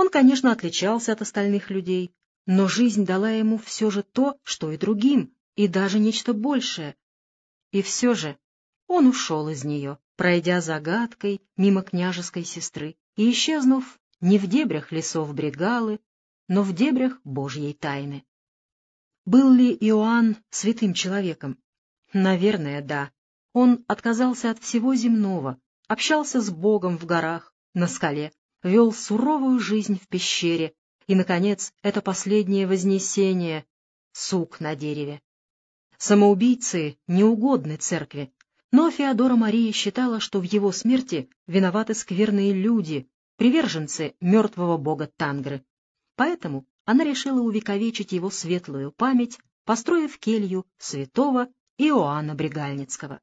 Он, конечно, отличался от остальных людей, но жизнь дала ему все же то, что и другим, и даже нечто большее. И все же он ушел из нее, пройдя загадкой мимо княжеской сестры и исчезнув не в дебрях лесов Бригалы, но в дебрях Божьей тайны. Был ли Иоанн святым человеком? Наверное, да. Он отказался от всего земного, общался с Богом в горах, на скале, вел суровую жизнь в пещере, и, наконец, это последнее вознесение — сук на дереве. Самоубийцы неугодны церкви, но Феодора Мария считала, что в его смерти виноваты скверные люди, приверженцы мертвого бога Тангры. Поэтому она решила увековечить его светлую память, построив келью святого Иоанна Бригальницкого.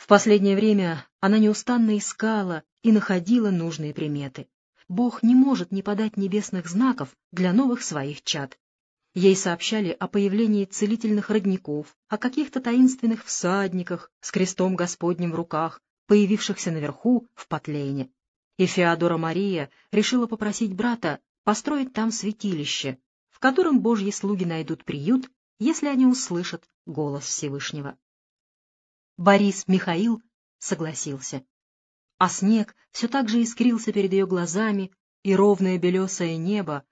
В последнее время она неустанно искала и находила нужные приметы. Бог не может не подать небесных знаков для новых своих чад. Ей сообщали о появлении целительных родников, о каких-то таинственных всадниках с крестом Господним в руках, появившихся наверху в Потлейне. И Феодора Мария решила попросить брата построить там святилище, в котором божьи слуги найдут приют, если они услышат голос Всевышнего. Борис Михаил согласился. А снег все так же искрился перед ее глазами, и ровное белесое небо,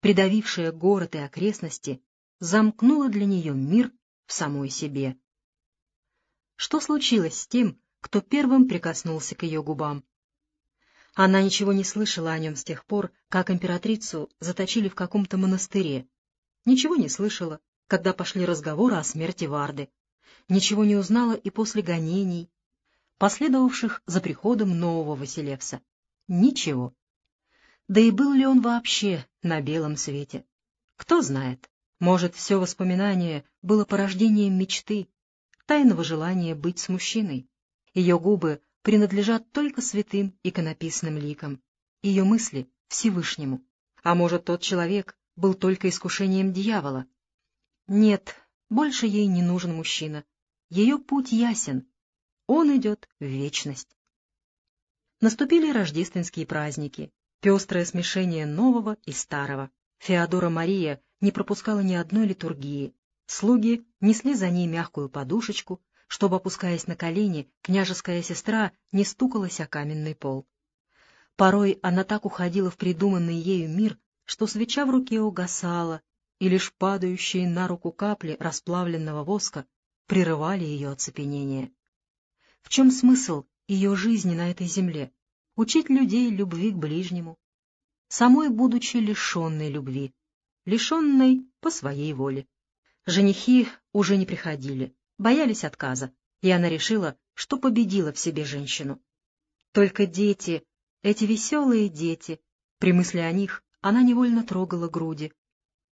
придавившее город и окрестности, замкнуло для нее мир в самой себе. Что случилось с тем, кто первым прикоснулся к ее губам? Она ничего не слышала о нем с тех пор, как императрицу заточили в каком-то монастыре. Ничего не слышала, когда пошли разговоры о смерти Варды. Ничего не узнала и после гонений, последовавших за приходом нового Василевса. Ничего. Да и был ли он вообще на белом свете? Кто знает. Может, все воспоминание было порождением мечты, тайного желания быть с мужчиной. Ее губы принадлежат только святым иконописным ликам, ее мысли — Всевышнему. А может, тот человек был только искушением дьявола? Нет, больше ей не нужен мужчина. Ее путь ясен. Он идет в вечность. Наступили рождественские праздники, пестрое смешение нового и старого. Феодора Мария не пропускала ни одной литургии. Слуги несли за ней мягкую подушечку, чтобы, опускаясь на колени, княжеская сестра не стукалась о каменный пол. Порой она так уходила в придуманный ею мир, что свеча в руке угасала, и лишь падающие на руку капли расплавленного воска прерывали ее оцепенение. В чем смысл ее жизни на этой земле? Учить людей любви к ближнему, самой будучи лишенной любви, лишенной по своей воле. Женихи уже не приходили, боялись отказа, и она решила, что победила в себе женщину. Только дети, эти веселые дети, при мысли о них она невольно трогала груди.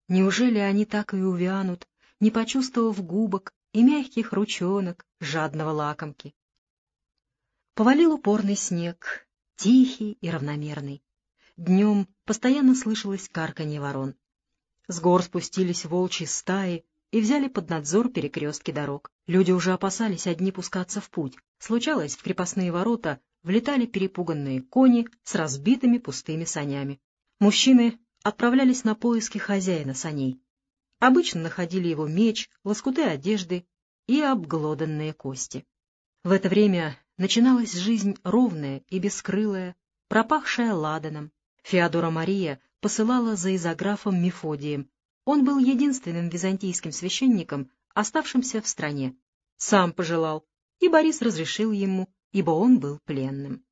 Неужели они так и увянут, не почувствовав губок и мягких ручонок жадного лакомки? Повалил упорный снег, тихий и равномерный. Днем постоянно слышалось карканье ворон. С гор спустились волчьи стаи, и взяли под надзор перекрестки дорог. Люди уже опасались одни пускаться в путь. Случалось, в крепостные ворота влетали перепуганные кони с разбитыми пустыми санями. Мужчины отправлялись на поиски хозяина саней. Обычно находили его меч, лоскуты одежды и обглоданные кости. В это время начиналась жизнь ровная и бескрылая, пропахшая ладаном. Феодора Мария посылала за изографом Мефодием, он был единственным византийским священником, оставшимся в стране. Сам пожелал, и Борис разрешил ему, ибо он был пленным.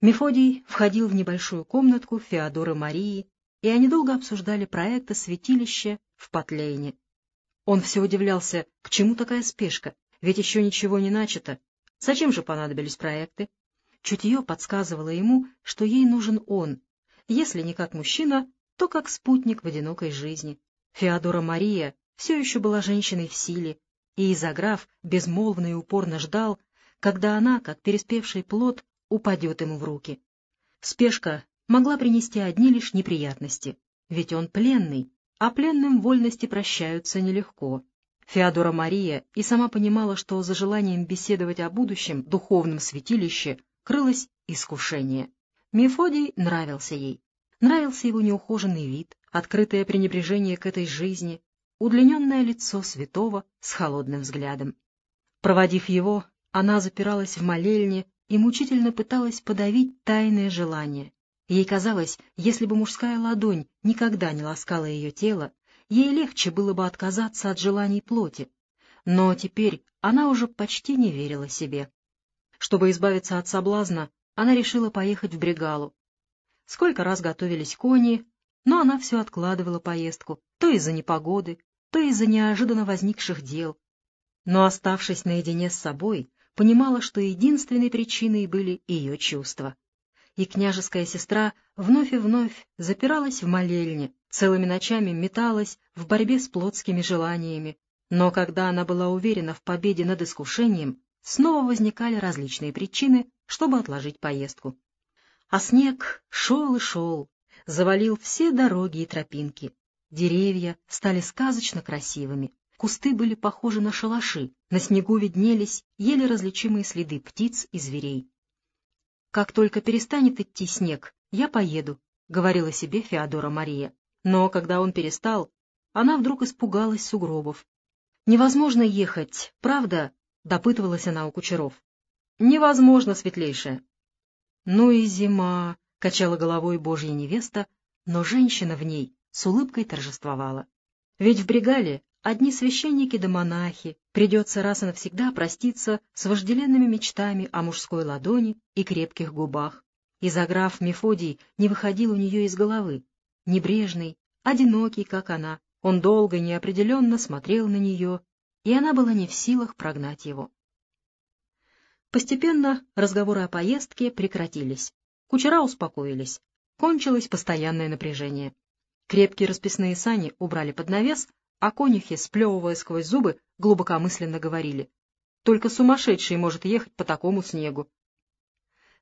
Мефодий входил в небольшую комнатку Феодоры Марии, и они долго обсуждали проекты святилища в Потлейне. Он все удивлялся, к чему такая спешка, ведь еще ничего не начато. Зачем же понадобились проекты? Чутье подсказывало ему, что ей нужен он, если не как мужчина, то как спутник в одинокой жизни. Феодора Мария все еще была женщиной в силе, и Изограф безмолвно и упорно ждал, когда она, как переспевший плод, упадет ему в руки. Спешка могла принести одни лишь неприятности, ведь он пленный, а пленным вольности прощаются нелегко. Феодора Мария и сама понимала, что за желанием беседовать о будущем духовном святилище крылось искушение. Мефодий нравился ей. Нравился его неухоженный вид, открытое пренебрежение к этой жизни, удлиненное лицо святого с холодным взглядом. Проводив его, она запиралась в молельне и мучительно пыталась подавить тайное желание. Ей казалось, если бы мужская ладонь никогда не ласкала ее тело, ей легче было бы отказаться от желаний плоти. Но теперь она уже почти не верила себе. Чтобы избавиться от соблазна, она решила поехать в Бригалу. Сколько раз готовились кони, но она все откладывала поездку, то из-за непогоды, то из-за неожиданно возникших дел. Но, оставшись наедине с собой, понимала, что единственной причиной были ее чувства. И княжеская сестра вновь и вновь запиралась в молельне, целыми ночами металась в борьбе с плотскими желаниями. Но когда она была уверена в победе над искушением, снова возникали различные причины, чтобы отложить поездку. А снег шел и шел, завалил все дороги и тропинки. Деревья стали сказочно красивыми, кусты были похожи на шалаши, на снегу виднелись еле различимые следы птиц и зверей. «Как только перестанет идти снег, я поеду», — говорила себе Феодора Мария. Но когда он перестал, она вдруг испугалась сугробов. «Невозможно ехать, правда?» — допытывалась она у кучеров. «Невозможно, светлейшая», «Ну и зима!» — качала головой божья невеста, но женщина в ней с улыбкой торжествовала. Ведь в Бригале одни священники да монахи, придется раз и навсегда проститься с вожделенными мечтами о мужской ладони и крепких губах. И заграф Мефодий не выходил у нее из головы. Небрежный, одинокий, как она, он долго и неопределенно смотрел на нее, и она была не в силах прогнать его. Постепенно разговоры о поездке прекратились. Кучера успокоились. Кончилось постоянное напряжение. Крепкие расписные сани убрали под навес, а конюхи, сплевывая сквозь зубы, глубокомысленно говорили. Только сумасшедший может ехать по такому снегу.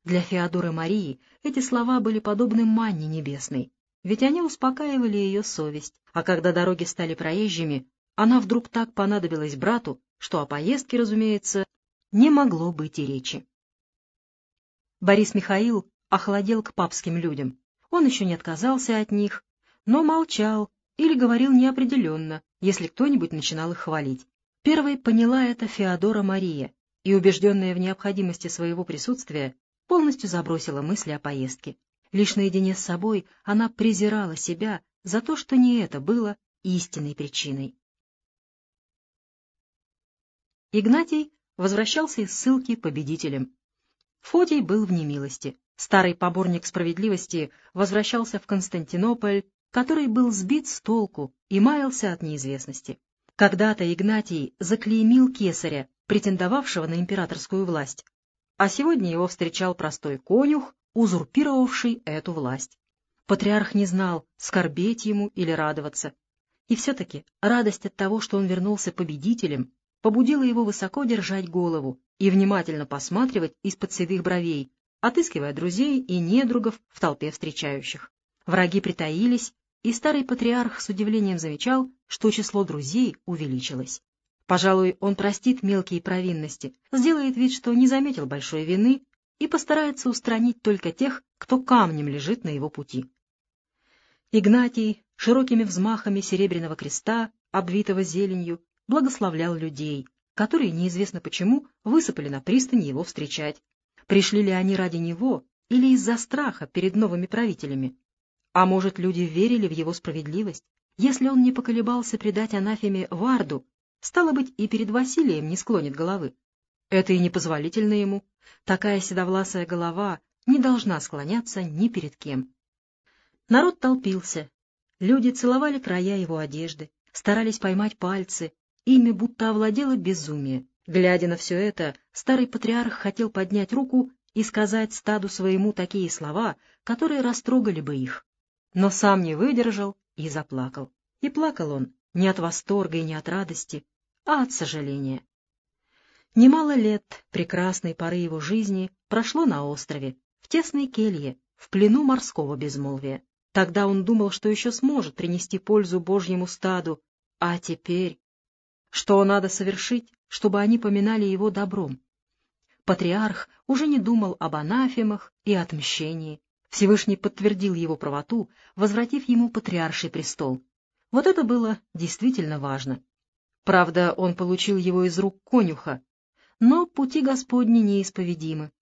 Для Феодоры Марии эти слова были подобны манне небесной, ведь они успокаивали ее совесть, а когда дороги стали проезжими, она вдруг так понадобилась брату, что о поездке, разумеется, не могло быть и речи. Борис Михаил охладел к папским людям. Он еще не отказался от них, но молчал или говорил неопределенно, если кто-нибудь начинал их хвалить. Первой поняла это Феодора Мария и, убежденная в необходимости своего присутствия, полностью забросила мысли о поездке. Лишь наедине с собой она презирала себя за то, что не это было истинной причиной. Игнатий возвращался из ссылки победителем. Фотий был в немилости. Старый поборник справедливости возвращался в Константинополь, который был сбит с толку и маялся от неизвестности. Когда-то Игнатий заклеймил кесаря, претендовавшего на императорскую власть, а сегодня его встречал простой конюх, узурпировавший эту власть. Патриарх не знал, скорбеть ему или радоваться. И все-таки радость от того, что он вернулся победителем, побудило его высоко держать голову и внимательно посматривать из-под седых бровей, отыскивая друзей и недругов в толпе встречающих. Враги притаились, и старый патриарх с удивлением замечал, что число друзей увеличилось. Пожалуй, он простит мелкие провинности, сделает вид, что не заметил большой вины и постарается устранить только тех, кто камнем лежит на его пути. Игнатий широкими взмахами серебряного креста, обвитого зеленью, благословлял людей, которые, неизвестно почему, высыпали на пристань его встречать. Пришли ли они ради него или из-за страха перед новыми правителями? А может, люди верили в его справедливость? Если он не поколебался предать анафеме Варду, стало быть, и перед Василием не склонит головы. Это и непозволительно ему. Такая седовласая голова не должна склоняться ни перед кем. Народ толпился. Люди целовали края его одежды, старались поймать пальцы, Ими будто овладело безумие. Глядя на все это, старый патриарх хотел поднять руку и сказать стаду своему такие слова, которые растрогали бы их. Но сам не выдержал и заплакал. И плакал он не от восторга и не от радости, а от сожаления. Немало лет прекрасной поры его жизни прошло на острове, в тесной келье, в плену морского безмолвия. Тогда он думал, что еще сможет принести пользу Божьему стаду, а теперь что надо совершить, чтобы они поминали его добром. Патриарх уже не думал об анафемах и отмщении. Всевышний подтвердил его правоту, возвратив ему патриарший престол. Вот это было действительно важно. Правда, он получил его из рук конюха, но пути Господни неисповедимы.